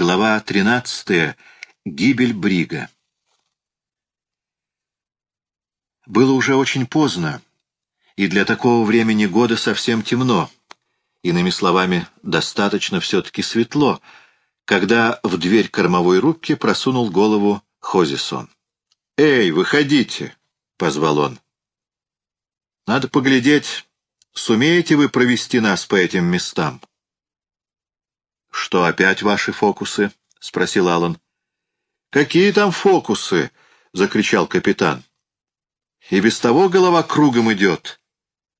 Глава 13. Гибель Брига. Было уже очень поздно, и для такого времени года совсем темно. Иными словами, достаточно все-таки светло, когда в дверь кормовой рубки просунул голову Хозисон. «Эй, выходите!» — позвал он. «Надо поглядеть, сумеете вы провести нас по этим местам?» «Что, опять ваши фокусы?» — спросил Алан. «Какие там фокусы?» — закричал капитан. «И без того голова кругом идет.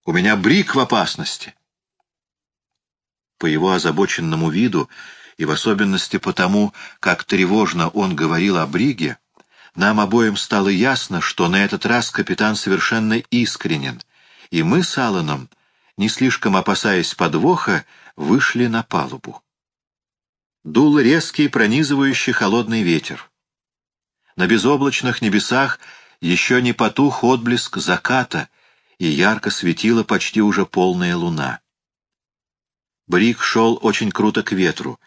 У меня брик в опасности». По его озабоченному виду и в особенности потому, как тревожно он говорил о бриге, нам обоим стало ясно, что на этот раз капитан совершенно искренен, и мы с Алланом, не слишком опасаясь подвоха, вышли на палубу. Дул резкий пронизывающий холодный ветер. На безоблачных небесах еще не потух отблеск заката, и ярко светила почти уже полная луна. Брик шел очень круто к ветру,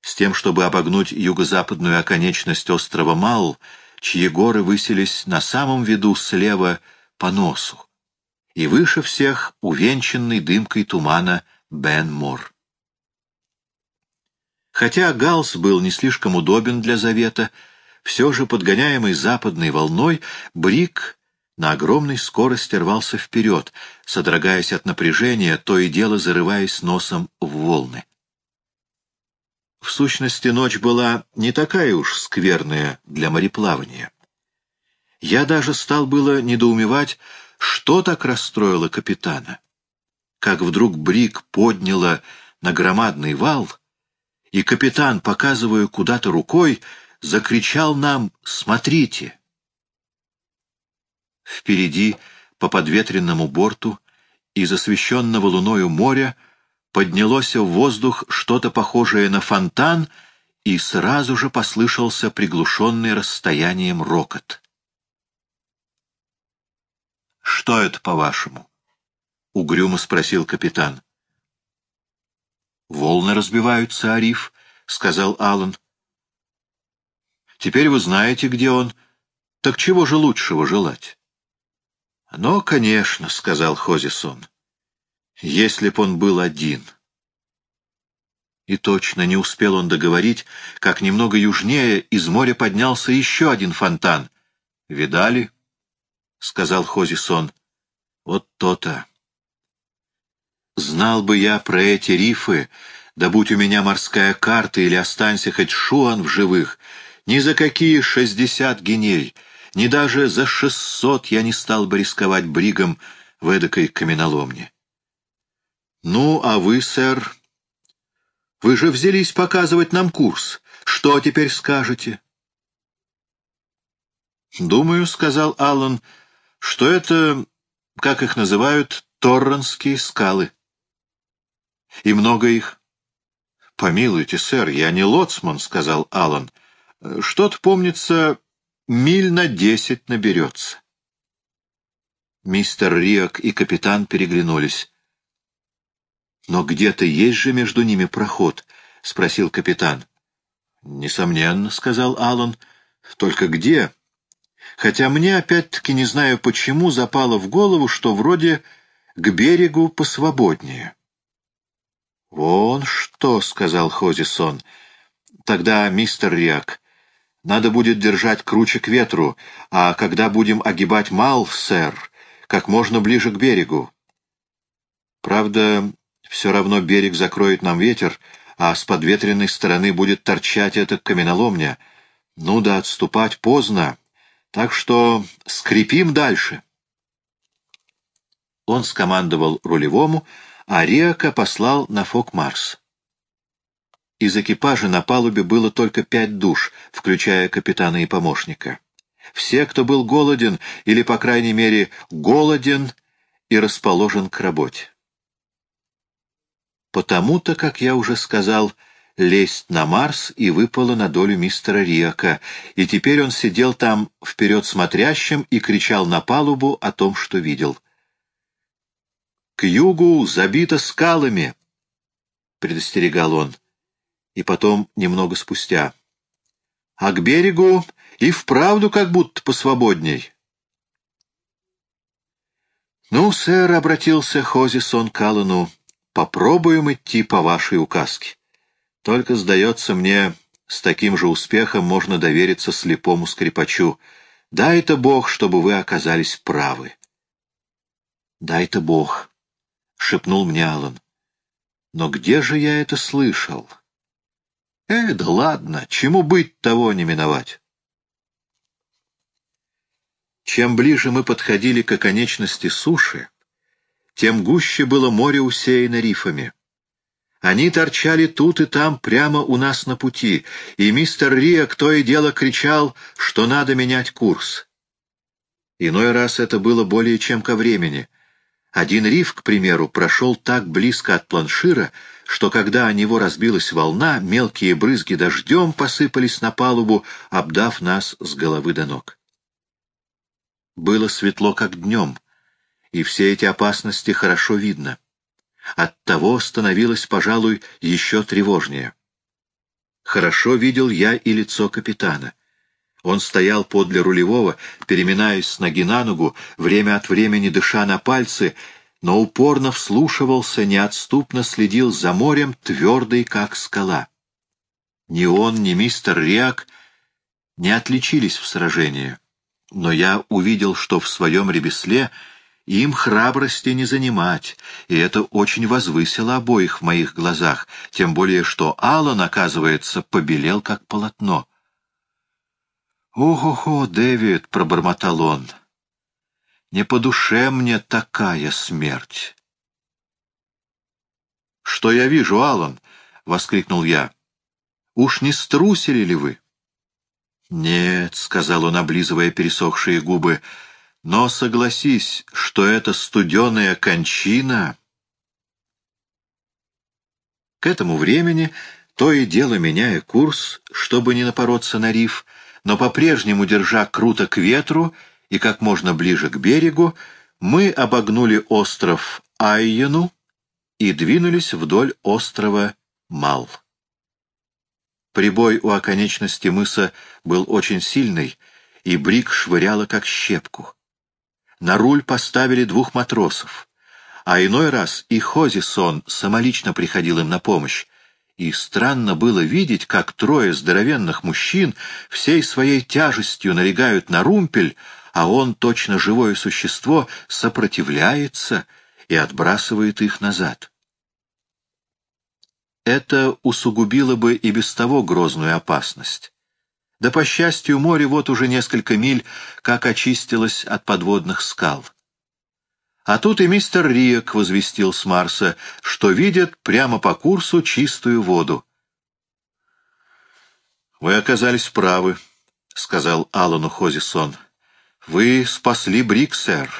с тем, чтобы обогнуть юго-западную оконечность острова Мал, чьи горы высились на самом виду слева по носу, и выше всех увенчанный дымкой тумана Бен-Мор. Хотя Галс был не слишком удобен для завета, все же, подгоняемый западной волной, Брик на огромной скорости рвался вперед, содрогаясь от напряжения, то и дело зарываясь носом в волны. В сущности, ночь была не такая уж скверная для мореплавания. Я даже стал было недоумевать, что так расстроило капитана. Как вдруг Брик подняла на громадный вал — и капитан, показывая куда-то рукой, закричал нам «Смотрите!». Впереди, по подветренному борту, из освещенного луною моря поднялось в воздух что-то похожее на фонтан, и сразу же послышался приглушенный расстоянием рокот. «Что это, по-вашему?» — угрюмо спросил капитан. «Волны разбиваются, Ариф», — сказал Аллан. «Теперь вы знаете, где он. Так чего же лучшего желать?» «Но, конечно», — сказал Хозисон, — «если б он был один». И точно не успел он договорить, как немного южнее из моря поднялся еще один фонтан. «Видали?» — сказал Хозисон. «Вот то-то». Знал бы я про эти рифы, да будь у меня морская карта или останься хоть Шуан в живых, ни за какие шестьдесят геней, ни даже за шестьсот я не стал бы рисковать бригом в эдакой каменоломне. Ну, а вы, сэр, вы же взялись показывать нам курс. Что теперь скажете? Думаю, — сказал Аллан, — что это, как их называют, Торренские скалы. И много их? Помилуйте, сэр, я не лоцман, сказал Алан. Что-то, помнится, миль на десять наберется. Мистер Риак и капитан переглянулись. «Но где-то есть же между ними проход?» — спросил капитан. «Несомненно», — сказал Алан. «Только где?» Хотя мне опять-таки не знаю почему запало в голову, что вроде к берегу посвободнее. «Вон что», — сказал Хозисон. «Тогда, мистер Риак, надо будет держать круче к ветру, а когда будем огибать Мал, сэр, как можно ближе к берегу. Правда, все равно берег закроет нам ветер, а с подветренной стороны будет торчать эта каменоломня. Ну да отступать поздно, так что скрипим дальше». Он скомандовал рулевому, а Риака послал на Фок-Марс. Из экипажа на палубе было только пять душ, включая капитана и помощника. Все, кто был голоден, или, по крайней мере, голоден и расположен к работе. Потому-то, как я уже сказал, лезть на Марс и выпало на долю мистера Риака, и теперь он сидел там вперед смотрящим и кричал на палубу о том, что видел. К югу забито скалами, — предостерегал он. И потом, немного спустя. А к берегу и вправду как будто посвободней. «Ну, сэр», — обратился Хозисон к Аллану, — «попробуем идти по вашей указке. Только, сдается мне, с таким же успехом можно довериться слепому скрипачу. Дай-то Бог, чтобы вы оказались правы». «Дай-то Бог», — шепнул мне Аллан. «Но где же я это слышал?» «Э, да ладно, чему быть, того не миновать». Чем ближе мы подходили к оконечности суши, тем гуще было море усеяно рифами. Они торчали тут и там прямо у нас на пути, и мистер Риак то и дело кричал, что надо менять курс. Иной раз это было более чем ко времени. Один риф, к примеру, прошел так близко от планшира, что когда о него разбилась волна, мелкие брызги дождем посыпались на палубу, обдав нас с головы до ног. Было светло, как днем, и все эти опасности хорошо видно. Оттого становилось, пожалуй, еще тревожнее. Хорошо видел я и лицо капитана. Он стоял подле рулевого, переминаясь с ноги на ногу, время от времени дыша на пальцы, но упорно вслушивался, неотступно следил за морем, твердый, как скала. Ни он, ни мистер Риак не отличились в сражении но я увидел, что в своем ребесле им храбрости не занимать, и это очень возвысило обоих в моих глазах, тем более что Аллан, оказывается, побелел как полотно. «Ого-го, Дэвид!» — пробормотал он. «Не по душе мне такая смерть!» «Что я вижу, Аллан?» — воскликнул я. «Уж не струсили ли вы?» «Нет», — сказал он, облизывая пересохшие губы, — «но согласись, что это студеная кончина». К этому времени, то и дело меняя курс, чтобы не напороться на риф, но по-прежнему держа круто к ветру и как можно ближе к берегу, мы обогнули остров Айену и двинулись вдоль острова Мал. Прибой у оконечности мыса был очень сильный, и брик швыряло как щепку. На руль поставили двух матросов, а иной раз и Хозисон самолично приходил им на помощь, и странно было видеть, как трое здоровенных мужчин всей своей тяжестью налегают на румпель, а он, точно живое существо, сопротивляется и отбрасывает их назад это усугубило бы и без того грозную опасность. Да, по счастью, море вот уже несколько миль как очистилось от подводных скал. А тут и мистер Риек возвестил с Марса, что видит прямо по курсу чистую воду. «Вы оказались правы», — сказал Аллану Хозисон. «Вы спасли Брик, сэр.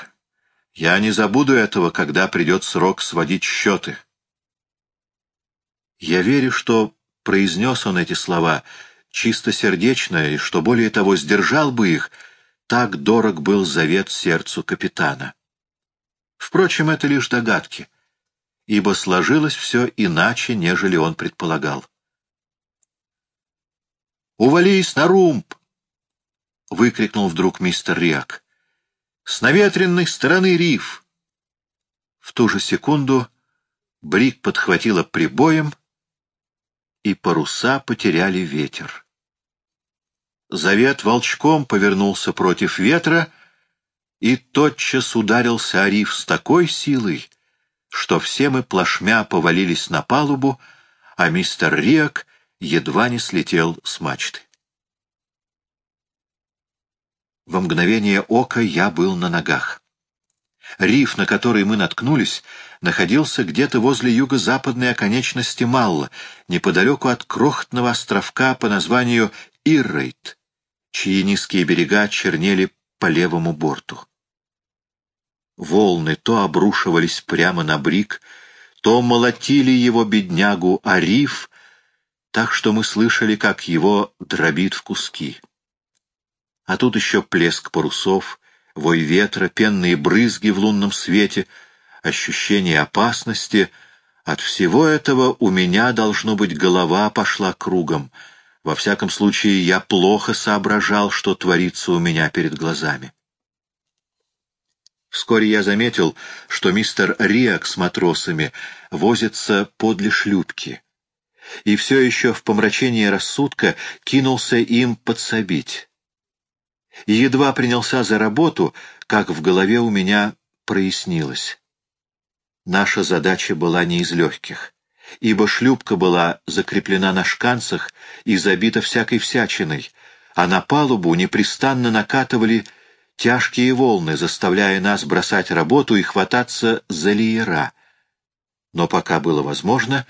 Я не забуду этого, когда придет срок сводить счеты». Я верю, что произнес он эти слова чистосердечно, и что, более того, сдержал бы их, так дорог был завет сердцу капитана. Впрочем, это лишь догадки, ибо сложилось все иначе, нежели он предполагал. «Увались на румб!» — выкрикнул вдруг мистер Риак. «С наветренной стороны риф!» В ту же секунду Брик подхватила прибоем — и паруса потеряли ветер. Завет волчком повернулся против ветра и тотчас ударился о риф с такой силой, что все мы плашмя повалились на палубу, а мистер Риак едва не слетел с мачты. Во мгновение ока я был на ногах. Риф, на который мы наткнулись, находился где-то возле юго-западной оконечности Малла, неподалеку от крохотного островка по названию Иррейт, чьи низкие берега чернели по левому борту. Волны то обрушивались прямо на брик, то молотили его беднягу, а риф, так что мы слышали, как его дробит в куски. А тут еще плеск парусов — вой ветра, пенные брызги в лунном свете, ощущение опасности, От всего этого у меня, должно быть, голова пошла кругом. Во всяком случае, я плохо соображал, что творится у меня перед глазами. Вскоре я заметил, что мистер Риак с матросами возится подле шлюпки, и все еще в помрачении рассудка кинулся им подсобить. Едва принялся за работу, как в голове у меня прояснилось. Наша задача была не из легких, ибо шлюпка была закреплена на шканцах и забита всякой всячиной, а на палубу непрестанно накатывали тяжкие волны, заставляя нас бросать работу и хвататься за леера. Но пока было возможно,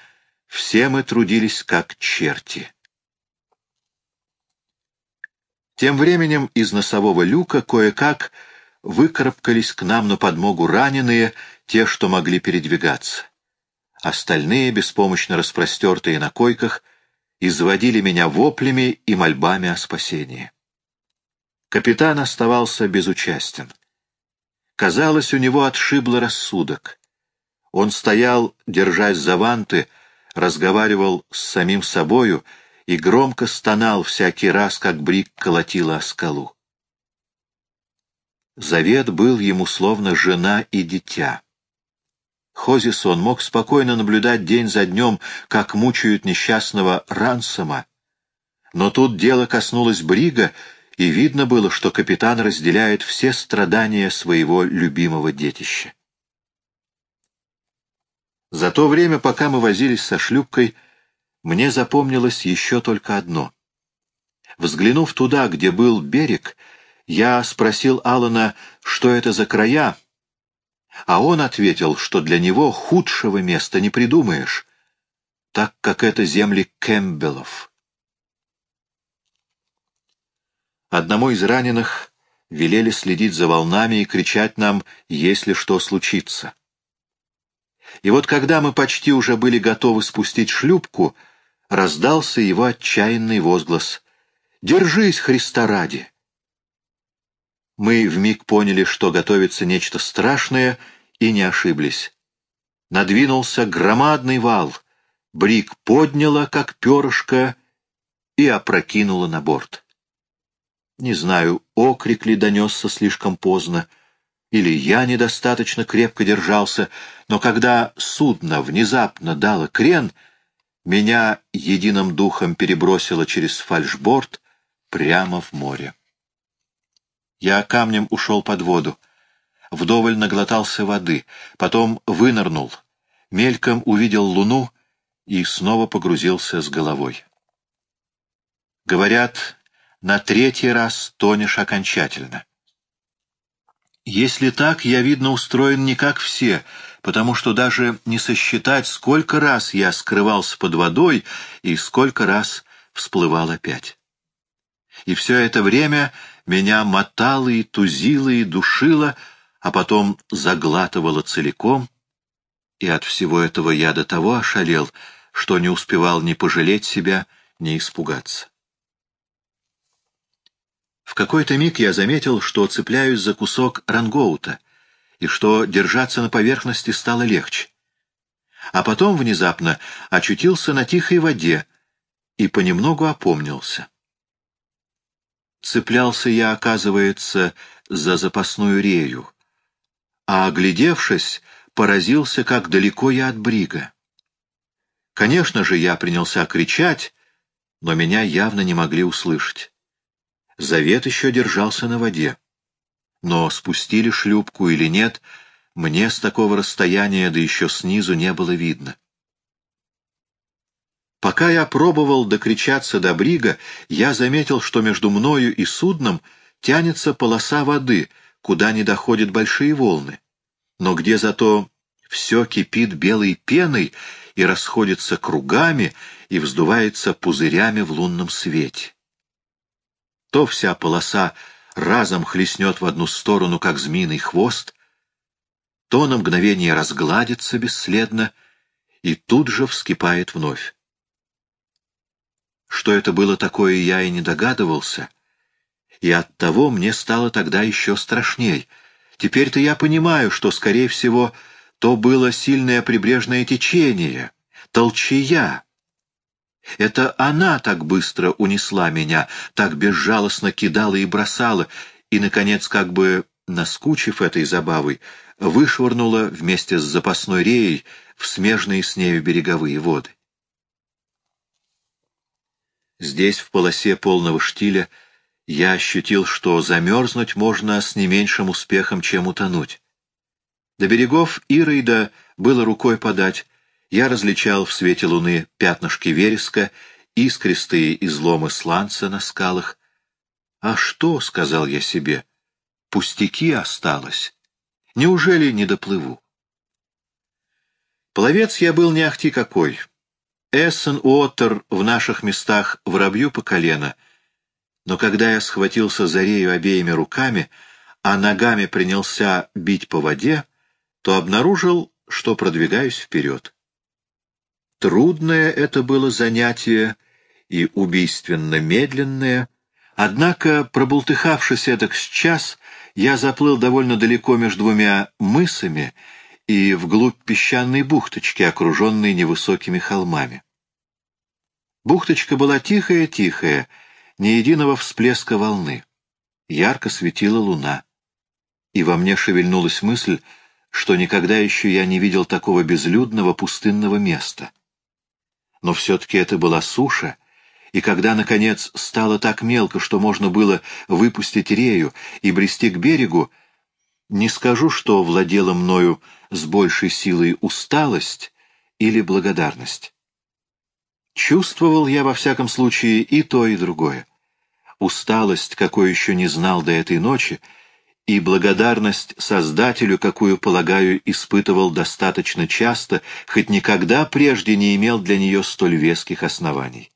все мы трудились как черти. Тем временем из носового люка кое-как выкарабкались к нам на подмогу раненые, те, что могли передвигаться. Остальные, беспомощно распростертые на койках, изводили меня воплями и мольбами о спасении. Капитан оставался безучастен. Казалось, у него отшибло рассудок. Он стоял, держась за ванты, разговаривал с самим собою и громко стонал всякий раз, как Брик колотила о скалу. Завет был ему словно жена и дитя. Хозисон мог спокойно наблюдать день за днем, как мучают несчастного Рансома. Но тут дело коснулось Брига, и видно было, что капитан разделяет все страдания своего любимого детища. За то время, пока мы возились со шлюпкой, мне запомнилось еще только одно. Взглянув туда, где был берег, я спросил Алана, что это за края, а он ответил, что для него худшего места не придумаешь, так как это земли Кэмпбеллов. Одному из раненых велели следить за волнами и кричать нам, если что случится. И вот когда мы почти уже были готовы спустить шлюпку, раздался его отчаянный возглас. «Держись, Христа ради!» Мы вмиг поняли, что готовится нечто страшное, и не ошиблись. Надвинулся громадный вал, брик подняла, как перышко, и опрокинула на борт. Не знаю, окрик ли донесся слишком поздно, или я недостаточно крепко держался, но когда судно внезапно дало крен, меня единым духом перебросило через фальшборд прямо в море. Я камнем ушел под воду. Вдоволь наглотался воды, потом вынырнул, мельком увидел луну и снова погрузился с головой. Говорят, на третий раз тонешь окончательно. Если так, я, видно, устроен не как все, потому что даже не сосчитать, сколько раз я скрывался под водой и сколько раз всплывал опять. И все это время меня мотало и тузило и душило, а потом заглатывало целиком, и от всего этого я до того ошалел, что не успевал ни пожалеть себя, ни испугаться. В какой-то миг я заметил, что цепляюсь за кусок рангоута, и что держаться на поверхности стало легче. А потом внезапно очутился на тихой воде и понемногу опомнился. Цеплялся я, оказывается, за запасную рею, а, оглядевшись, поразился, как далеко я от брига. Конечно же, я принялся кричать, но меня явно не могли услышать. Завет еще держался на воде. Но спустили шлюпку или нет, мне с такого расстояния, да еще снизу, не было видно. Пока я пробовал докричаться до брига, я заметил, что между мною и судном тянется полоса воды, куда не доходят большие волны, но где зато все кипит белой пеной и расходится кругами и вздувается пузырями в лунном свете. То вся полоса разом хлестнет в одну сторону, как змеиный хвост, то на мгновение разгладится бесследно и тут же вскипает вновь. Что это было такое, я и не догадывался. И оттого мне стало тогда еще страшней. Теперь-то я понимаю, что, скорее всего, То было сильное прибрежное течение, толчая. Это она так быстро унесла меня, так безжалостно кидала и бросала, и, наконец, как бы наскучив этой забавой, вышвырнула вместе с запасной реей в смежные с нею береговые воды. Здесь, в полосе полного штиля, я ощутил, что замерзнуть можно с не меньшим успехом, чем утонуть. До берегов Ирейда было рукой подать, я различал в свете луны пятнышки вереска, искристые изломы сланца на скалах. «А что?» — сказал я себе. «Пустяки осталось. Неужели не доплыву?» Пловец я был не ахти какой. Эссен Уоттер в наших местах воробью по колено, но когда я схватился за рею обеими руками, а ногами принялся бить по воде, то обнаружил, что продвигаюсь вперед. Трудное это было занятие и убийственно медленное, однако, пробултыхавшись эдак с час, я заплыл довольно далеко между двумя мысами и вглубь песчаной бухточки, окруженной невысокими холмами. Бухточка была тихая-тихая, ни единого всплеска волны. Ярко светила луна. И во мне шевельнулась мысль, что никогда еще я не видел такого безлюдного пустынного места. Но все-таки это была суша, и когда, наконец, стало так мелко, что можно было выпустить рею и брести к берегу, не скажу, что владела мною с большей силой усталость или благодарность. Чувствовал я, во всяком случае, и то, и другое. Усталость, какой еще не знал до этой ночи, и благодарность Создателю, какую, полагаю, испытывал достаточно часто, хоть никогда прежде не имел для нее столь веских оснований.